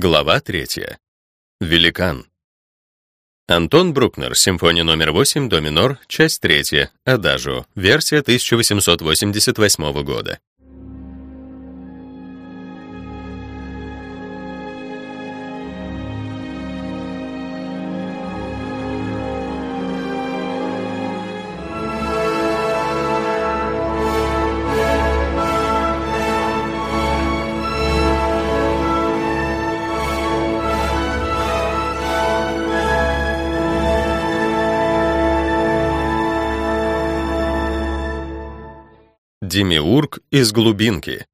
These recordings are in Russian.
Глава 3. Великан. Антон Брукнер, симфония номер 8, до минор, часть 3, Адажио, версия 1888 года. Из глубинки.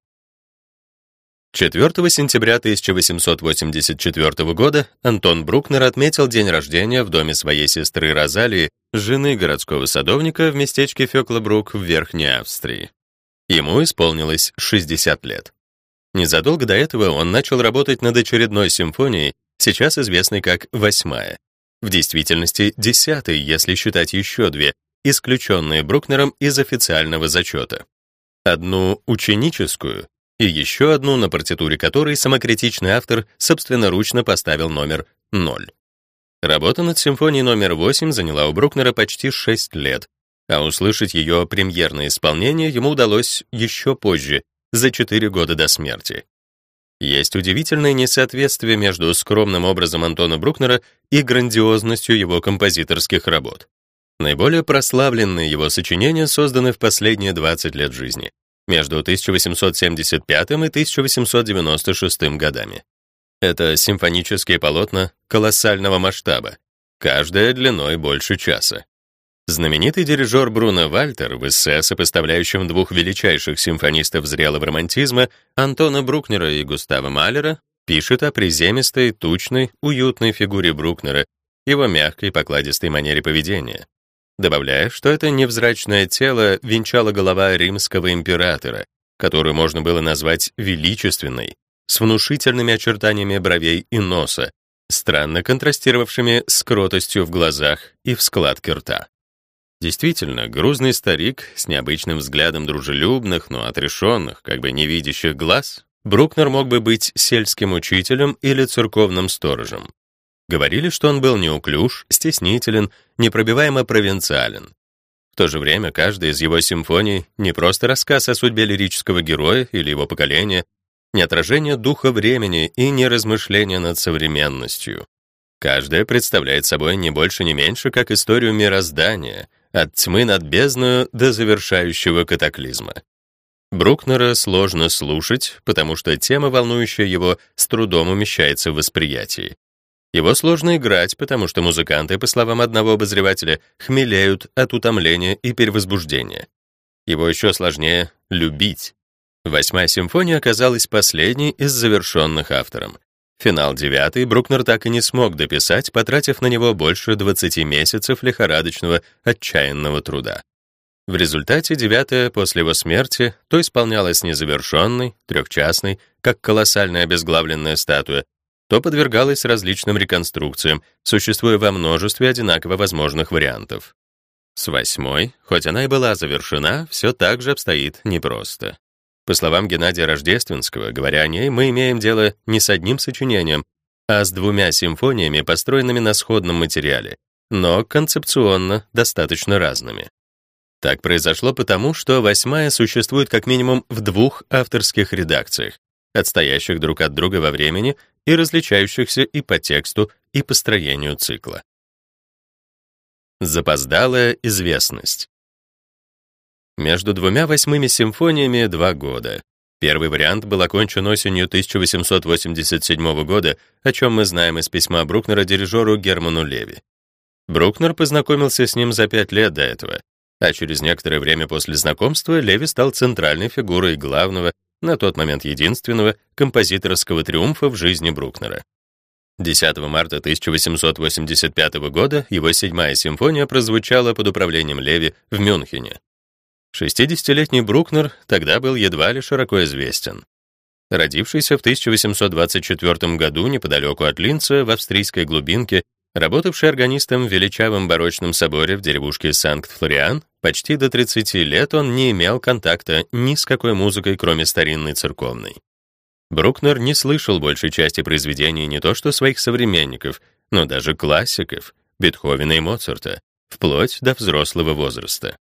4 сентября 1884 года Антон Брукнер отметил день рождения в доме своей сестры Розалии, жены городского садовника в местечке Фёклабрук в Верхней Австрии. Ему исполнилось 60 лет. Незадолго до этого он начал работать над очередной симфонией, сейчас известной как «Восьмая». В действительности, десятой, если считать еще две, исключенные Брукнером из официального зачета одну ученическую и еще одну, на партитуре которой самокритичный автор собственноручно поставил номер 0. Работа над симфонией номер 8 заняла у Брукнера почти 6 лет, а услышать ее премьерное исполнение ему удалось еще позже, за 4 года до смерти. Есть удивительное несоответствие между скромным образом Антона Брукнера и грандиозностью его композиторских работ. Наиболее прославленные его сочинения созданы в последние 20 лет жизни, между 1875 и 1896 годами. Это симфонические полотна колоссального масштаба, каждая длиной больше часа. Знаменитый дирижер Бруно Вальтер в эссе, сопоставляющем двух величайших симфонистов зрелого романтизма, Антона Брукнера и Густава Малера, пишет о приземистой, тучной, уютной фигуре Брукнера, его мягкой, покладистой манере поведения добавляя, что это невзрачное тело венчала голова римского императора, которую можно было назвать величественной, с внушительными очертаниями бровей и носа, странно контрастировавшими с кротостью в глазах и в складке рта. Действительно, грузный старик с необычным взглядом дружелюбных, но отрешенных, как бы невидящих глаз, Брукнер мог бы быть сельским учителем или церковным сторожем. Говорили, что он был неуклюж, стеснителен, непробиваемо провинциален. В то же время каждая из его симфоний не просто рассказ о судьбе лирического героя или его поколения, не отражение духа времени и не размышление над современностью. Каждая представляет собой не больше, не меньше, как историю мироздания, от тьмы над бездною до завершающего катаклизма. Брукнера сложно слушать, потому что тема, волнующая его, с трудом умещается в восприятии. Его сложно играть, потому что музыканты, по словам одного обозревателя, хмелеют от утомления и перевозбуждения. Его еще сложнее любить. Восьмая симфония оказалась последней из завершенных автором. Финал девятый Брукнер так и не смог дописать, потратив на него больше 20 месяцев лихорадочного, отчаянного труда. В результате девятая после его смерти то исполнялась незавершенной, трехчастной, как колоссальная обезглавленная статуя, то подвергалась различным реконструкциям, существуя во множестве одинаково возможных вариантов. С восьмой, хоть она и была завершена, все так же обстоит непросто. По словам Геннадия Рождественского, говоря о ней, мы имеем дело не с одним сочинением, а с двумя симфониями, построенными на сходном материале, но концепционно достаточно разными. Так произошло потому, что восьмая существует как минимум в двух авторских редакциях, отстоящих друг от друга во времени и различающихся и по тексту, и по строению цикла. Запоздалая известность. Между двумя восьмыми симфониями два года. Первый вариант был окончен осенью 1887 года, о чем мы знаем из письма Брукнера дирижеру Герману Леви. Брукнер познакомился с ним за пять лет до этого, а через некоторое время после знакомства Леви стал центральной фигурой главного на тот момент единственного композиторского триумфа в жизни Брукнера. 10 марта 1885 года его седьмая симфония прозвучала под управлением Леви в Мюнхене. 60-летний Брукнер тогда был едва ли широко известен. Родившийся в 1824 году неподалеку от Линца в австрийской глубинке, работавший органистом в величавом барочном соборе в деревушке Санкт-Флориан, Почти до 30 лет он не имел контакта ни с какой музыкой, кроме старинной церковной. Брукнер не слышал большей части произведений не то что своих современников, но даже классиков, Бетховена и Моцарта, вплоть до взрослого возраста.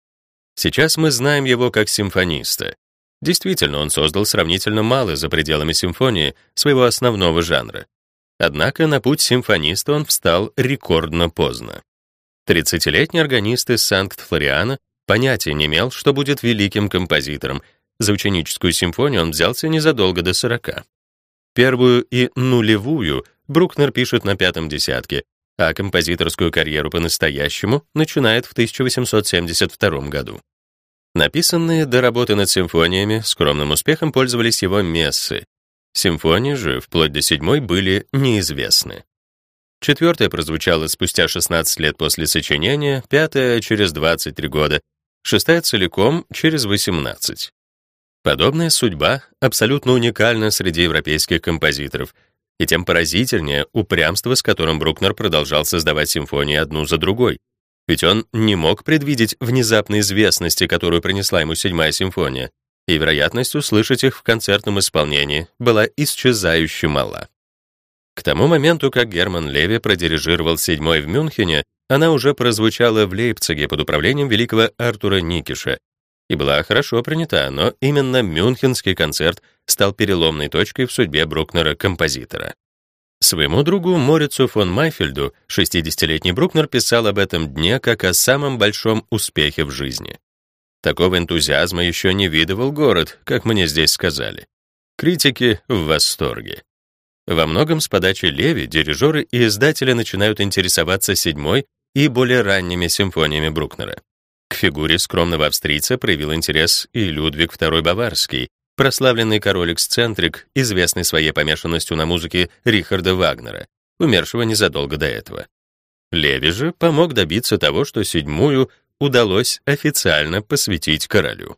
Сейчас мы знаем его как симфониста. Действительно, он создал сравнительно мало за пределами симфонии своего основного жанра. Однако на путь симфониста он встал рекордно поздно. 30-летний органист из Санкт-Флориана понятия не имел, что будет великим композитором. За ученическую симфонию он взялся незадолго до 40. Первую и нулевую Брукнер пишет на пятом десятке, а композиторскую карьеру по-настоящему начинает в 1872 году. Написанные до работы над симфониями скромным успехом пользовались его мессы. Симфонии же, вплоть до седьмой, были неизвестны. Четвертая прозвучала спустя 16 лет после сочинения, пятая — через 23 года, шестая целиком — через 18. Подобная судьба абсолютно уникальна среди европейских композиторов, и тем поразительнее упрямство, с которым Брукнер продолжал создавать симфонии одну за другой. Ведь он не мог предвидеть внезапной известности, которую принесла ему седьмая симфония, и вероятность услышать их в концертном исполнении была исчезающе мала. К тому моменту, как Герман Леви продирижировал седьмой в Мюнхене, она уже прозвучала в Лейпциге под управлением великого Артура Никиша и была хорошо принята, но именно Мюнхенский концерт стал переломной точкой в судьбе Брукнера-композитора. Своему другу Морицу фон Майфельду 60-летний Брукнер писал об этом дне как о самом большом успехе в жизни. Такого энтузиазма еще не видывал город, как мне здесь сказали. Критики в восторге. Во многом с подачи Леви дирижеры и издатели начинают интересоваться седьмой и более ранними симфониями Брукнера. К фигуре скромного австрийца проявил интерес и Людвиг II Баварский, прославленный король-эксцентрик, известный своей помешанностью на музыке Рихарда Вагнера, умершего незадолго до этого. Леви же помог добиться того, что седьмую удалось официально посвятить королю.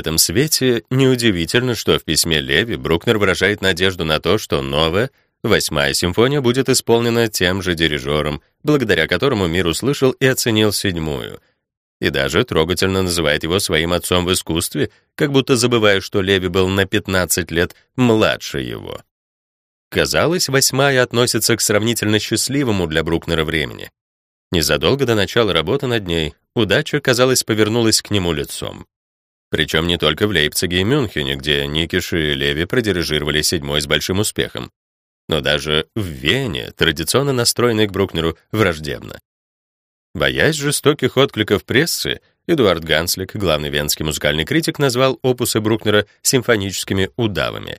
Этом свете неудивительно, что в письме Леви Брукнер выражает надежду на то, что новая, восьмая симфония будет исполнена тем же дирижером, благодаря которому мир услышал и оценил седьмую. И даже трогательно называет его своим отцом в искусстве, как будто забывая, что Леви был на 15 лет младше его. Казалось, восьмая относится к сравнительно счастливому для Брукнера времени. Незадолго до начала работы над ней удача, казалось, повернулась к нему лицом. Причем не только в Лейпциге и Мюнхене, где Никиш и Леви продирижировали седьмой с большим успехом, но даже в Вене, традиционно настроенной к Брукнеру, враждебно. Боясь жестоких откликов прессы, Эдуард Ганслик, главный венский музыкальный критик, назвал опусы Брукнера симфоническими удавами.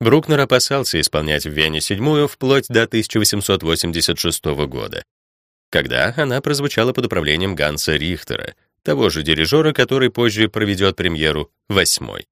Брукнер опасался исполнять в Вене седьмую вплоть до 1886 года, когда она прозвучала под управлением Ганса Рихтера, того же дирижера, который позже проведет премьеру восьмой.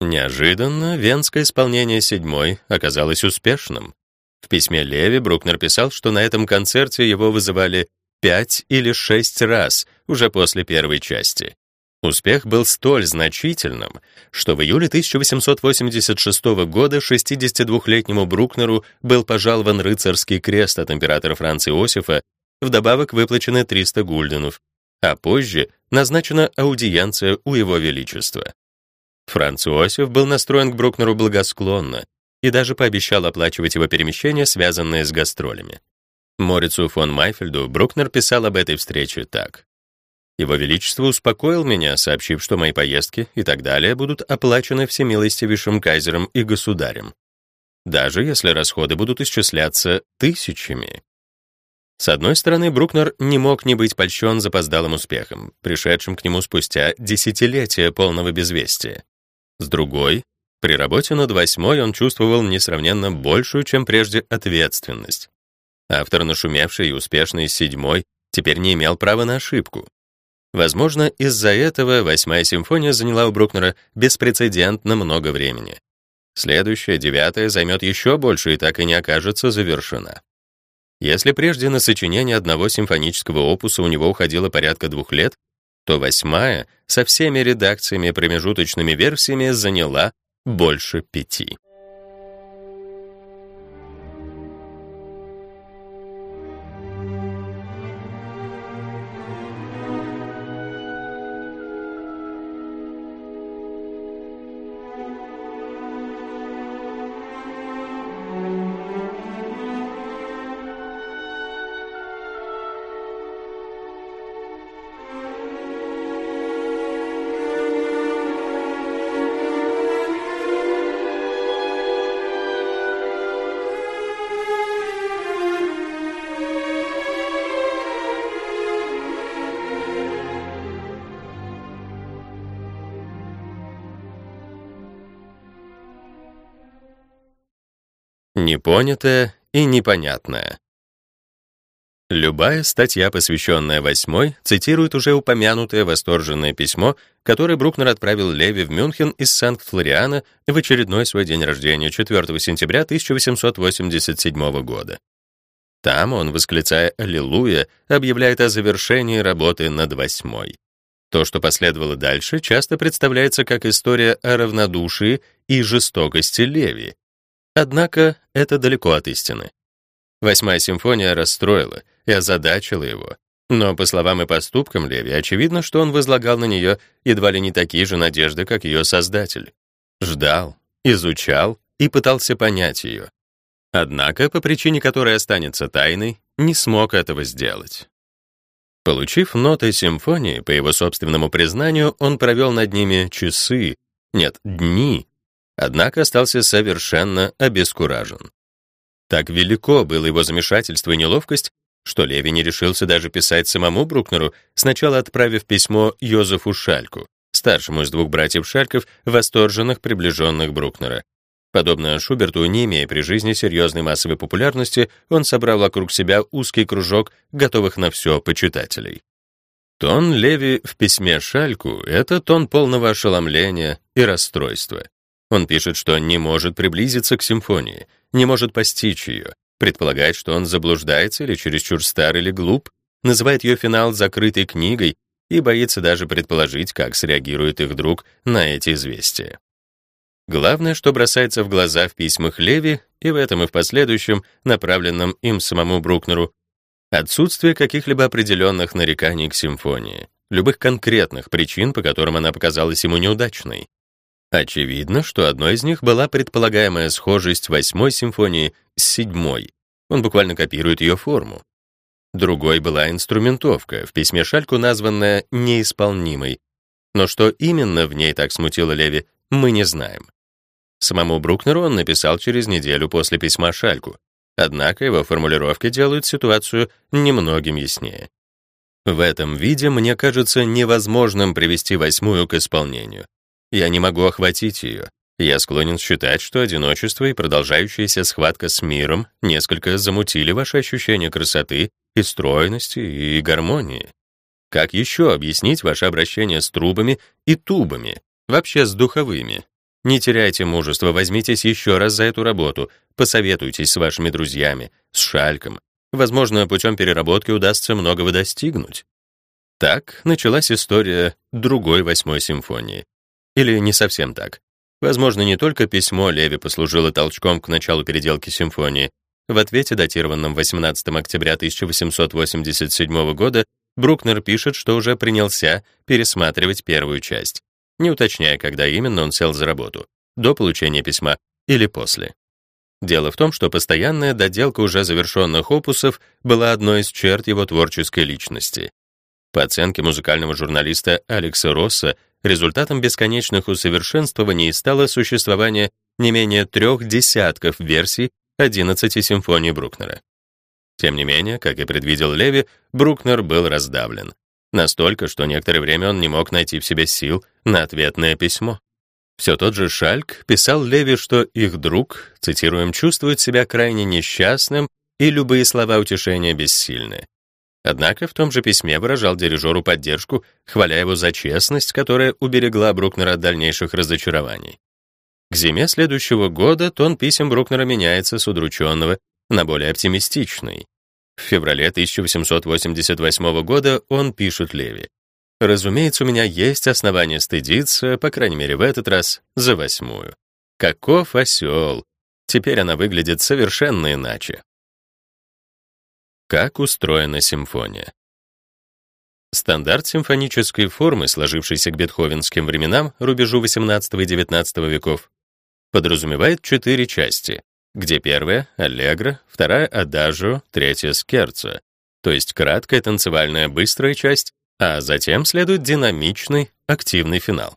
Неожиданно венское исполнение седьмой оказалось успешным. В письме Леви Брукнер писал, что на этом концерте его вызывали пять или шесть раз уже после первой части. Успех был столь значительным, что в июле 1886 года 62-летнему Брукнеру был пожалован рыцарский крест от императора Франца Иосифа, вдобавок выплачены 300 гульденов, а позже назначена аудиенция у его величества. Франц Иосиф был настроен к Брукнеру благосклонно и даже пообещал оплачивать его перемещения, связанные с гастролями. Морицу фон Майфельду Брукнер писал об этой встрече так: Его величество успокоил меня, сообщив, что мои поездки и так далее будут оплачены всемилостивейшим кайзером и государем, даже если расходы будут исчисляться тысячами. С одной стороны, Брукнер не мог не быть польщен запоздалым успехом, пришедшим к нему спустя десятилетия полного безвестия. С другой, при работе над восьмой он чувствовал несравненно большую, чем прежде, ответственность. Автор нашумевший и успешный седьмой теперь не имел права на ошибку. Возможно, из-за этого восьмая симфония заняла у Брукнера беспрецедентно много времени. Следующая, девятая, займет еще больше и так и не окажется завершена. Если прежде на сочинение одного симфонического опуса у него уходило порядка двух лет, то восьмая со всеми редакциями и промежуточными версиями заняла больше пяти. Непонятое и непонятное. Любая статья, посвященная восьмой, цитирует уже упомянутое восторженное письмо, которое Брукнер отправил Леви в Мюнхен из Санкт-Флориана в очередной свой день рождения 4 сентября 1887 года. Там он, восклицая «Аллилуйя», объявляет о завершении работы над восьмой. То, что последовало дальше, часто представляется как история о равнодушии и жестокости Леви, Однако это далеко от истины. Восьмая симфония расстроила и озадачила его. Но по словам и поступкам Леви, очевидно, что он возлагал на нее едва ли не такие же надежды, как ее создатель. Ждал, изучал и пытался понять ее. Однако, по причине которой останется тайной, не смог этого сделать. Получив ноты симфонии, по его собственному признанию, он провел над ними часы, нет, дни, однако остался совершенно обескуражен. Так велико было его замешательство и неловкость, что Леви не решился даже писать самому Брукнеру, сначала отправив письмо Йозефу Шальку, старшему из двух братьев Шальков, восторженных приближенных Брукнера. Подобно Шуберту, не имея при жизни серьезной массовой популярности, он собрал вокруг себя узкий кружок готовых на все почитателей. Тон Леви в письме Шальку — это тон полного ошеломления и расстройства. Он пишет, что не может приблизиться к симфонии, не может постичь ее, предполагает, что он заблуждается или чересчур стар или глуп, называет ее финал закрытой книгой и боится даже предположить, как среагирует их друг на эти известия. Главное, что бросается в глаза в письмах Леви, и в этом и в последующем, направленном им самому Брукнеру, отсутствие каких-либо определенных нареканий к симфонии, любых конкретных причин, по которым она показалась ему неудачной. Очевидно, что одной из них была предполагаемая схожесть восьмой симфонии с седьмой. Он буквально копирует ее форму. Другой была инструментовка, в письме Шальку названная неисполнимой. Но что именно в ней так смутило Леви, мы не знаем. Самому Брукнеру он написал через неделю после письма Шальку. Однако его формулировки делают ситуацию немногим яснее. В этом виде мне кажется невозможным привести восьмую к исполнению. Я не могу охватить ее. Я склонен считать, что одиночество и продолжающаяся схватка с миром несколько замутили ваши ощущения красоты и стройности и гармонии. Как еще объяснить ваше обращение с трубами и тубами, вообще с духовыми? Не теряйте мужества, возьмитесь еще раз за эту работу, посоветуйтесь с вашими друзьями, с Шальком. Возможно, путем переработки удастся многого достигнуть. Так началась история другой восьмой симфонии. Или не совсем так. Возможно, не только письмо Леви послужило толчком к началу переделки симфонии. В ответе, датированном 18 октября 1887 года, Брукнер пишет, что уже принялся пересматривать первую часть, не уточняя, когда именно он сел за работу, до получения письма или после. Дело в том, что постоянная доделка уже завершенных опусов была одной из черт его творческой личности. По оценке музыкального журналиста Алекса Росса, результатом бесконечных усовершенствований стало существование не менее трех десятков версий 11 симфоний Брукнера. Тем не менее, как и предвидел Леви, Брукнер был раздавлен. Настолько, что некоторое время он не мог найти в себе сил на ответное письмо. Все тот же Шальк писал Леви, что их друг, цитируем, чувствует себя крайне несчастным и любые слова утешения бессильны. Однако в том же письме выражал дирижеру поддержку, хваля его за честность, которая уберегла Брукнера от дальнейших разочарований. К зиме следующего года тон писем Брукнера меняется с удрученного на более оптимистичный. В феврале 1888 года он пишет Леви. «Разумеется, у меня есть основания стыдиться, по крайней мере в этот раз, за восьмую. Каков осел! Теперь она выглядит совершенно иначе». Как устроена симфония? Стандарт симфонической формы, сложившийся к бетховенским временам, рубежу XVIII и XIX веков, подразумевает четыре части, где первая — аллегро, вторая — адажио, третья — скерцо, то есть краткая танцевальная быстрая часть, а затем следует динамичный, активный финал.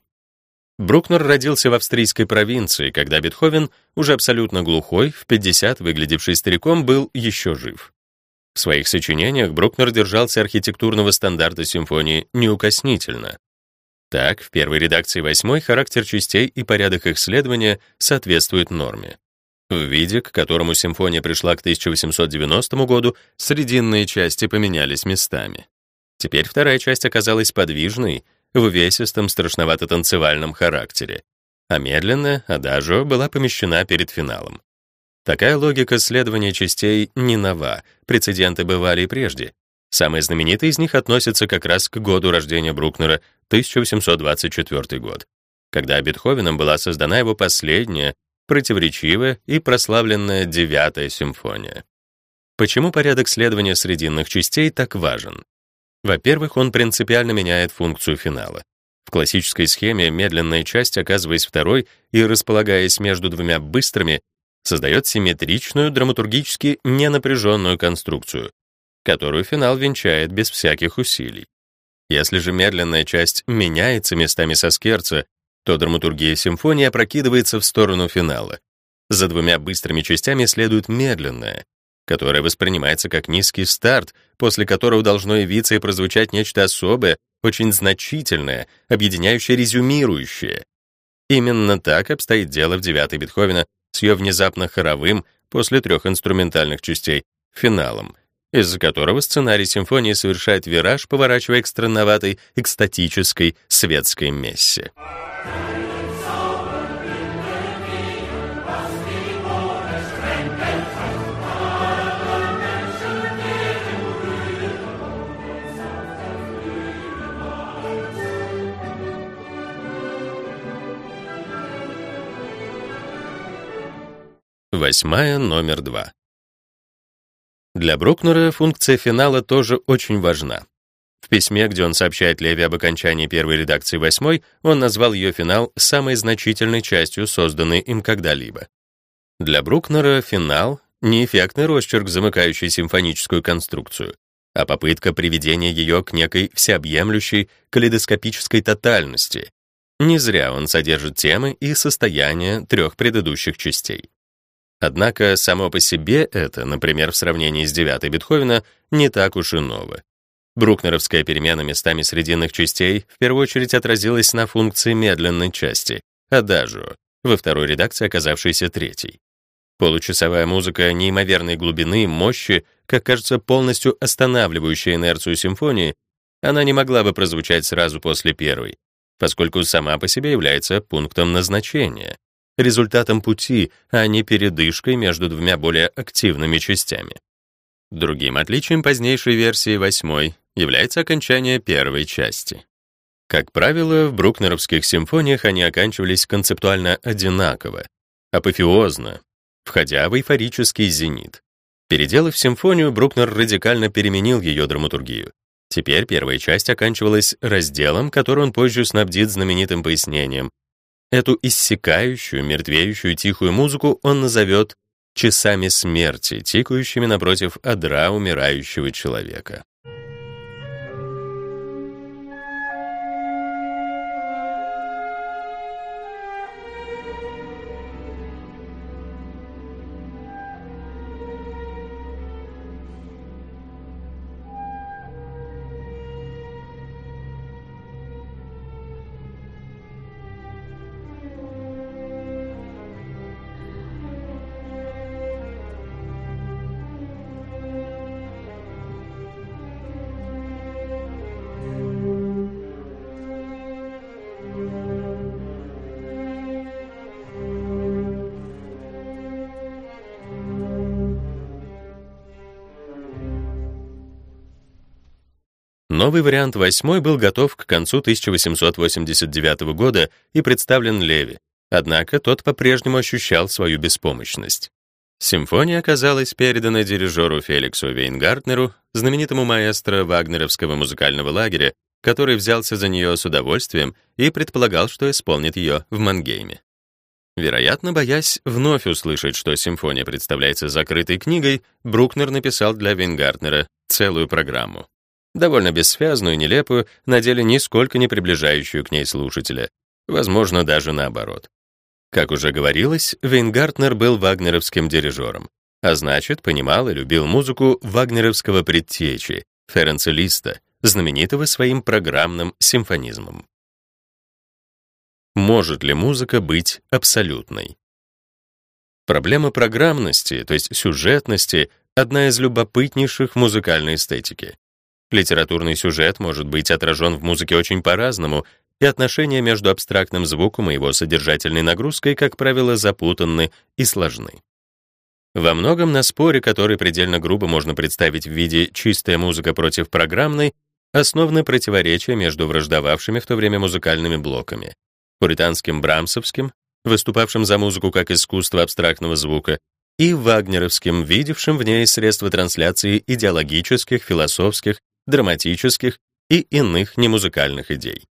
Брукнер родился в австрийской провинции, когда Бетховен, уже абсолютно глухой, в 50 выглядевший стариком, был еще жив. В своих сочинениях Брукнер держался архитектурного стандарта симфонии неукоснительно, так, в первой редакции восьмой характер частей и порядок их следования соответствуют норме. В виде, к которому симфония пришла к 1890 году, срединные части поменялись местами. Теперь вторая часть оказалась подвижной, в увесистом страшновато-танцевальном характере, а медленная, адажио, была помещена перед финалом. Такая логика следования частей не нова, прецеденты бывали и прежде. Самый знаменитый из них относится как раз к году рождения Брукнера, 1824 год, когда Бетховеном была создана его последняя, противоречивая и прославленная девятая симфония. Почему порядок следования срединных частей так важен? Во-первых, он принципиально меняет функцию финала. В классической схеме медленная часть, оказываясь второй и располагаясь между двумя быстрыми, создает симметричную, драматургически ненапряженную конструкцию, которую финал венчает без всяких усилий. Если же медленная часть меняется местами со скерца, то драматургия симфонии опрокидывается в сторону финала. За двумя быстрыми частями следует медленная, которая воспринимается как низкий старт, после которого должно явиться и прозвучать нечто особое, очень значительное, объединяющее резюмирующее. Именно так обстоит дело в девятой Бетховена с ее внезапно хоровым, после трех инструментальных частей, финалом, из-за которого сценарий симфонии совершает вираж, поворачивая к странноватой, экстатической светской мессе. Восьмая, номер два. Для Брукнера функция финала тоже очень важна. В письме, где он сообщает Леви об окончании первой редакции восьмой, он назвал ее финал самой значительной частью, созданной им когда-либо. Для Брукнера финал — не эффектный росчерк, замыкающий симфоническую конструкцию, а попытка приведения ее к некой всеобъемлющей калейдоскопической тотальности. Не зря он содержит темы и состояния трех предыдущих частей. Однако само по себе это, например, в сравнении с девятой Бетховена, не так уж и ново. Брукнеровская перемена местами срединных частей в первую очередь отразилась на функции медленной части, адажио, во второй редакции оказавшейся третьей. Получасовая музыка неимоверной глубины, мощи, как кажется, полностью останавливающая инерцию симфонии, она не могла бы прозвучать сразу после первой, поскольку сама по себе является пунктом назначения, результатом пути, а не передышкой между двумя более активными частями. Другим отличием позднейшей версии восьмой является окончание первой части. Как правило, в брукнеровских симфониях они оканчивались концептуально одинаково, апофеозно, входя в эйфорический зенит. Переделав симфонию, Брукнер радикально переменил ее драматургию. Теперь первая часть оканчивалась разделом, который он позже снабдит знаменитым пояснением, Эту иссякающую, мертвеющую тихую музыку он назовет часами смерти, тикающими напротив одра умирающего человека. Новый вариант восьмой был готов к концу 1889 года и представлен Леви, однако тот по-прежнему ощущал свою беспомощность. Симфония оказалась передана дирижеру Феликсу Вейнгартнеру, знаменитому маэстро Вагнеровского музыкального лагеря, который взялся за нее с удовольствием и предполагал, что исполнит ее в Мангейме. Вероятно, боясь вновь услышать, что симфония представляется закрытой книгой, Брукнер написал для Вейнгартнера целую программу. Довольно бессвязную нелепую, на деле нисколько не приближающую к ней слушателя. Возможно, даже наоборот. Как уже говорилось, Вейнгартнер был вагнеровским дирижером, а значит, понимал и любил музыку вагнеровского предтечи, Ференца Листа, знаменитого своим программным симфонизмом. Может ли музыка быть абсолютной? Проблема программности, то есть сюжетности, одна из любопытнейших в музыкальной эстетике. Литературный сюжет может быть отражен в музыке очень по-разному, и отношения между абстрактным звуком и его содержательной нагрузкой, как правило, запутанны и сложны. Во многом на споре, который предельно грубо можно представить в виде чистая музыка против программной, основаны противоречия между враждовавшими в то время музыкальными блоками: пуританским брамсовским, выступавшим за музыку как искусство абстрактного звука, и вагнеровским, видевшим в ней средства трансляции идеологических, философских, драматических и иных немузыкальных идей.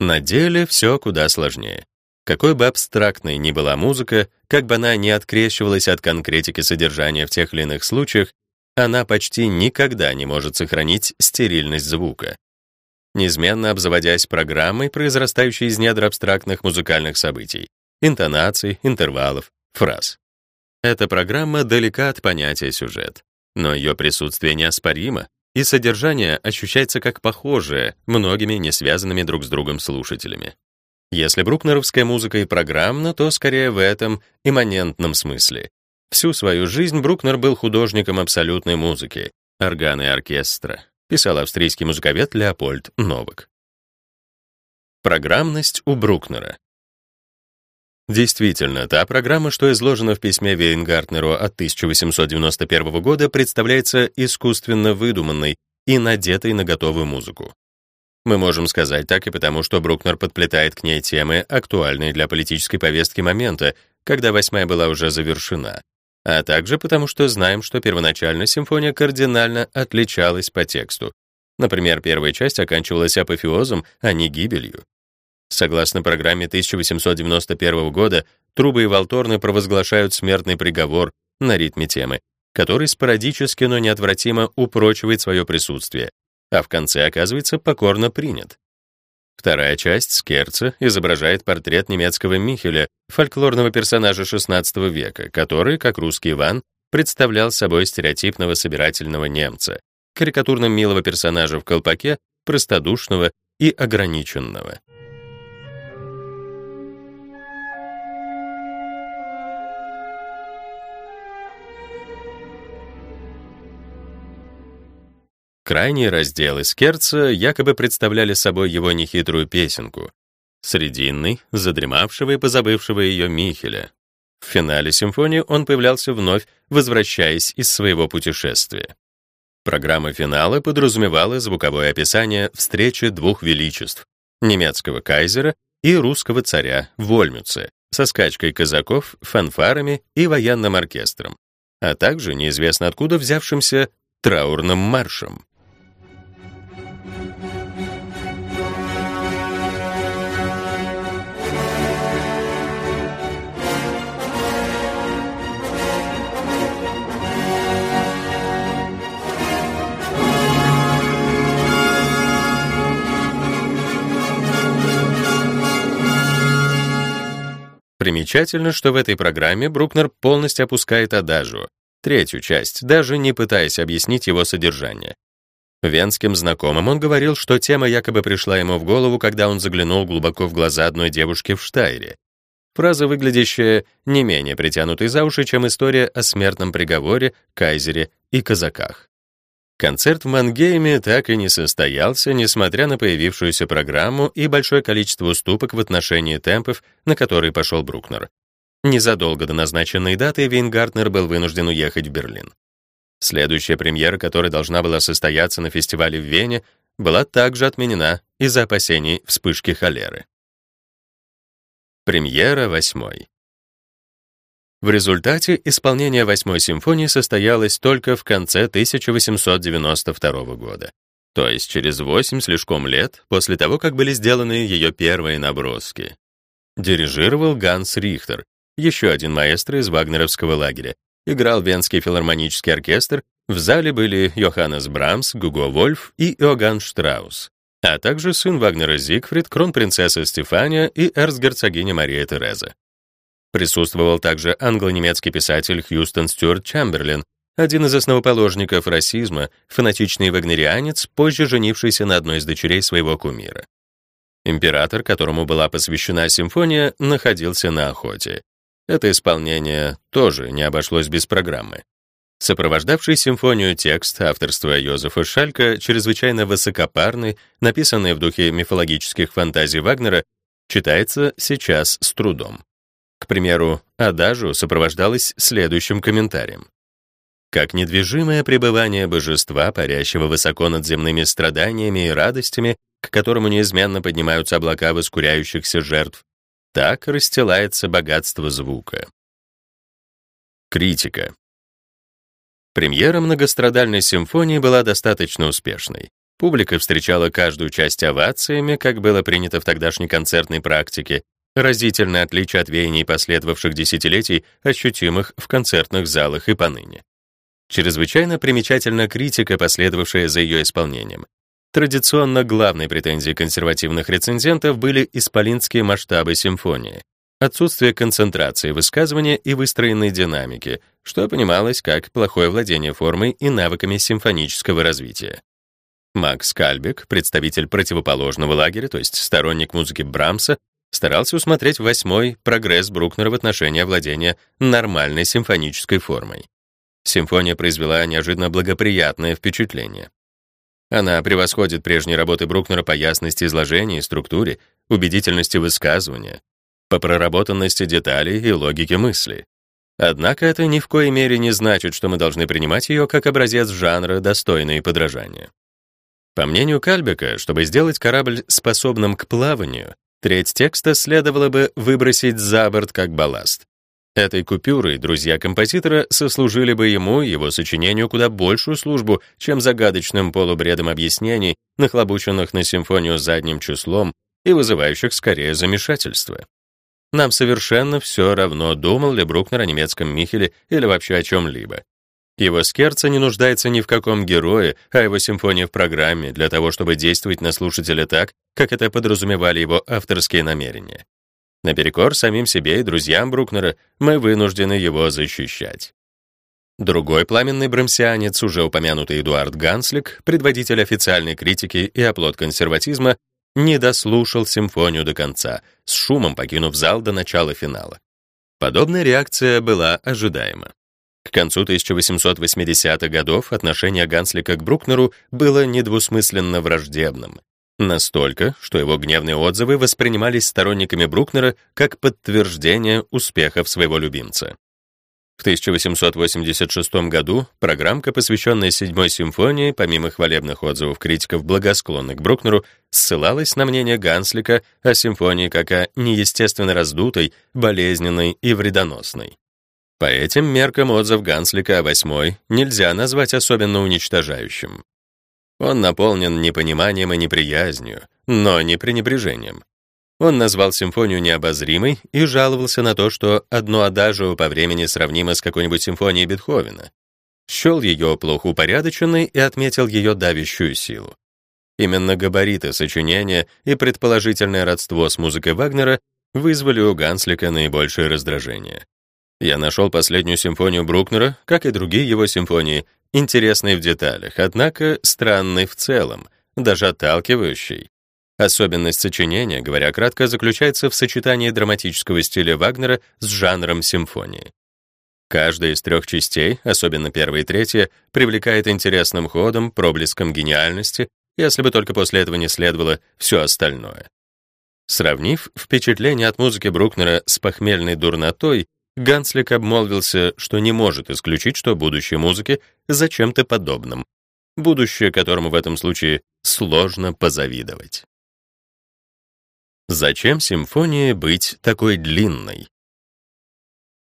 На деле все куда сложнее. Какой бы абстрактной ни была музыка, как бы она ни открещивалась от конкретики содержания в тех или иных случаях, она почти никогда не может сохранить стерильность звука. Неизменно обзаводясь программой, произрастающей из недр абстрактных музыкальных событий, интонаций, интервалов, фраз. Эта программа далека от понятия сюжет, но ее присутствие неоспоримо, и содержание ощущается как похожее многими не связанными друг с другом слушателями. Если брукнеровская музыка и программна, то скорее в этом имманентном смысле. Всю свою жизнь Брукнер был художником абсолютной музыки, органа и оркестра, писал австрийский музыковед Леопольд Новак. Программность у Брукнера. Действительно, та программа, что изложена в письме Вейнгартнеру от 1891 года, представляется искусственно выдуманной и надетой на готовую музыку. Мы можем сказать так и потому, что Брукнер подплетает к ней темы, актуальные для политической повестки момента, когда восьмая была уже завершена, а также потому, что знаем, что первоначально симфония кардинально отличалась по тексту. Например, первая часть оканчивалась апофеозом, а не гибелью. Согласно программе 1891 года, трубы и валторны провозглашают смертный приговор на ритме темы, который спорадически, но неотвратимо упрочивает свое присутствие, а в конце оказывается покорно принят. Вторая часть скерца изображает портрет немецкого Михеля, фольклорного персонажа XVI века, который, как русский Иван, представлял собой стереотипного собирательного немца, карикатурно милого персонажа в колпаке, простодушного и ограниченного. Крайние разделы скерца якобы представляли собой его нехитрую песенку, срединный, задремавшего и позабывшего ее Михеля. В финале симфонии он появлялся вновь, возвращаясь из своего путешествия. Программа финала подразумевала звуковое описание встречи двух величеств — немецкого кайзера и русского царя в Ольмюце, со скачкой казаков, фанфарами и военным оркестром, а также неизвестно откуда взявшимся траурным маршем. Примечательно, что в этой программе Брукнер полностью опускает адажу, третью часть, даже не пытаясь объяснить его содержание. Венским знакомым он говорил, что тема якобы пришла ему в голову, когда он заглянул глубоко в глаза одной девушки в Штайре. Фраза, выглядящая не менее притянутой за уши, чем история о смертном приговоре, кайзере и казаках. Концерт в Мангейме так и не состоялся, несмотря на появившуюся программу и большое количество уступок в отношении темпов, на которые пошел Брукнер. Незадолго до назначенной даты Вейнгартнер был вынужден уехать в Берлин. Следующая премьера, которая должна была состояться на фестивале в Вене, была также отменена из-за опасений вспышки холеры. Премьера восьмой. В результате исполнение восьмой симфонии состоялось только в конце 1892 года, то есть через восемь слишком лет после того, как были сделаны ее первые наброски. Дирижировал Ганс Рихтер, еще один маэстро из вагнеровского лагеря. Играл Венский филармонический оркестр, в зале были Йоханнес Брамс, Гуго Вольф и Иоганн Штраус, а также сын Вагнера Зигфрид, кронпринцесса Стефания и эрцгерцогиня Мария Тереза. Присутствовал также англо-немецкий писатель Хьюстон Стюарт Чамберлин, один из основоположников расизма, фанатичный вагнерианец, позже женившийся на одной из дочерей своего кумира. Император, которому была посвящена симфония, находился на охоте. Это исполнение тоже не обошлось без программы. Сопровождавший симфонию текст авторства Йозефа Шалька, чрезвычайно высокопарный, написанный в духе мифологических фантазий Вагнера, читается сейчас с трудом. К примеру, адажу сопровождалось следующим комментарием. Как недвижимое пребывание божества, парящего высоко над земными страданиями и радостями, к которому неизменно поднимаются облака воскуряющихся жертв, так расстилается богатство звука. Критика. Премьера многострадальной симфонии была достаточно успешной. Публика встречала каждую часть овациями, как было принято в тогдашней концертной практике, разительное отличие от веяний последовавших десятилетий, ощутимых в концертных залах и поныне. Чрезвычайно примечательна критика, последовавшая за ее исполнением. Традиционно главной претензией консервативных рецензентов были исполинские масштабы симфонии, отсутствие концентрации высказывания и выстроенной динамики, что понималось как плохое владение формой и навыками симфонического развития. Макс Кальбек, представитель противоположного лагеря, то есть сторонник музыки Брамса, старался усмотреть восьмой прогресс Брукнера в отношении овладения нормальной симфонической формой. Симфония произвела неожиданно благоприятное впечатление. Она превосходит прежние работы Брукнера по ясности изложения и структуре, убедительности высказывания, по проработанности деталей и логике мысли. Однако это ни в коей мере не значит, что мы должны принимать ее как образец жанра, достойный подражания. По мнению Кальбека, чтобы сделать корабль способным к плаванию, треть текста следовало бы выбросить за борт как балласт. Этой купюрой друзья композитора сослужили бы ему и его сочинению куда большую службу, чем загадочным полубредом объяснений, нахлобученных на симфонию задним числом и вызывающих скорее замешательство. Нам совершенно все равно, думал ли Брукнер о немецком Михеле или вообще о чем-либо. Его скерца не нуждается ни в каком герое, а его симфония в программе для того, чтобы действовать на слушателя так, как это подразумевали его авторские намерения. Наперекор самим себе и друзьям Брукнера мы вынуждены его защищать. Другой пламенный брамсианец, уже упомянутый Эдуард Ганслик, предводитель официальной критики и оплот консерватизма, не дослушал симфонию до конца, с шумом покинув зал до начала финала. Подобная реакция была ожидаема. К концу 1880-х годов отношение Ганслика к Брукнеру было недвусмысленно враждебным, Настолько, что его гневные отзывы воспринимались сторонниками Брукнера как подтверждение успехов своего любимца. В 1886 году программка, посвященная седьмой симфонии, помимо хвалебных отзывов критиков, благосклонных к Брукнеру, ссылалась на мнение Ганслика о симфонии как о неестественно раздутой, болезненной и вредоносной. По этим меркам отзыв Ганслика о восьмой нельзя назвать особенно уничтожающим. Он наполнен непониманием и неприязнью, но не пренебрежением. Он назвал симфонию необозримой и жаловался на то, что одно адажио по времени сравнимо с какой-нибудь симфонией Бетховена. Счел ее плохо упорядоченной и отметил ее давящую силу. Именно габариты сочинения и предположительное родство с музыкой Вагнера вызвали у Ганслика наибольшее раздражение. Я нашел последнюю симфонию Брукнера, как и другие его симфонии, интересный в деталях, однако странный в целом, даже отталкивающий. Особенность сочинения, говоря кратко, заключается в сочетании драматического стиля Вагнера с жанром симфонии. Каждая из трех частей, особенно первая и третья, привлекает интересным ходом, проблеском гениальности, если бы только после этого не следовало все остальное. Сравнив впечатление от музыки Брукнера с похмельной дурнотой, Ганслик обмолвился, что не может исключить, что будущее музыки за чем-то подобным. Будущее, которому в этом случае сложно позавидовать. Зачем симфонии быть такой длинной?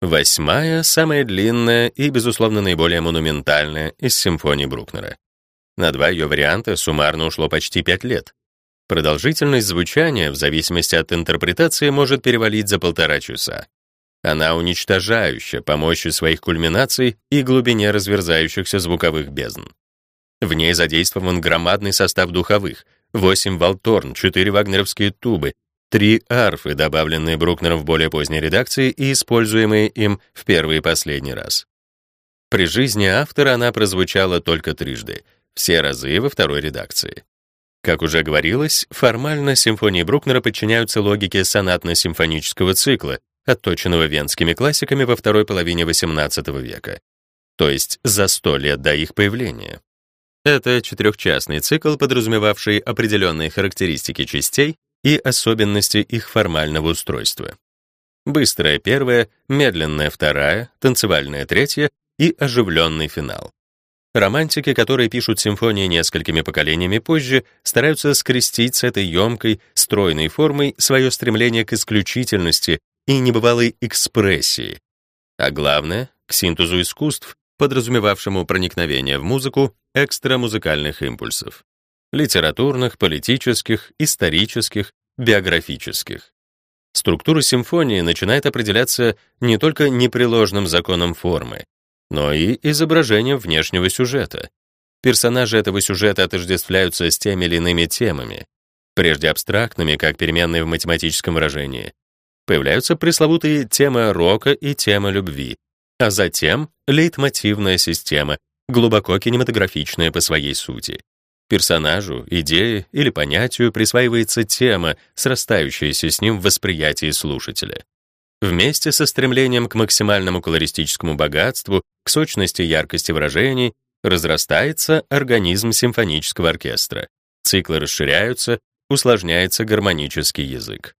Восьмая — самая длинная и, безусловно, наиболее монументальная из симфоний Брукнера. На два ее варианта суммарно ушло почти пять лет. Продолжительность звучания, в зависимости от интерпретации, может перевалить за полтора часа. Она уничтожающая по мощи своих кульминаций и глубине разверзающихся звуковых бездн. В ней задействован громадный состав духовых, 8 валторн, 4 вагнеровские тубы, три арфы, добавленные Брукнером в более поздней редакции и используемые им в первый и последний раз. При жизни автора она прозвучала только трижды, все разы во второй редакции. Как уже говорилось, формально симфонии Брукнера подчиняются логике сонатно-симфонического цикла, отточенного венскими классиками во второй половине XVIII века, то есть за сто лет до их появления. Это четырехчастный цикл, подразумевавший определенные характеристики частей и особенности их формального устройства. Быстрая первая, медленная вторая, танцевальная третья и оживленный финал. Романтики, которые пишут симфонии несколькими поколениями позже, стараются скрестить с этой емкой, стройной формой свое стремление к исключительности и небывалой экспрессии, а главное — к синтезу искусств, подразумевавшему проникновение в музыку экстрамузыкальных импульсов — литературных, политических, исторических, биографических. Структура симфонии начинает определяться не только непреложным законом формы, но и изображением внешнего сюжета. Персонажи этого сюжета отождествляются с теми или иными темами, прежде абстрактными, как переменные в математическом выражении. Появляются пресловутые тема рока и тема любви, а затем лейтмотивная система, глубоко кинематографичная по своей сути. Персонажу, идее или понятию присваивается тема, срастающаяся с ним в восприятии слушателя. Вместе со стремлением к максимальному колористическому богатству, к сочности и яркости выражений, разрастается организм симфонического оркестра. Циклы расширяются, усложняется гармонический язык.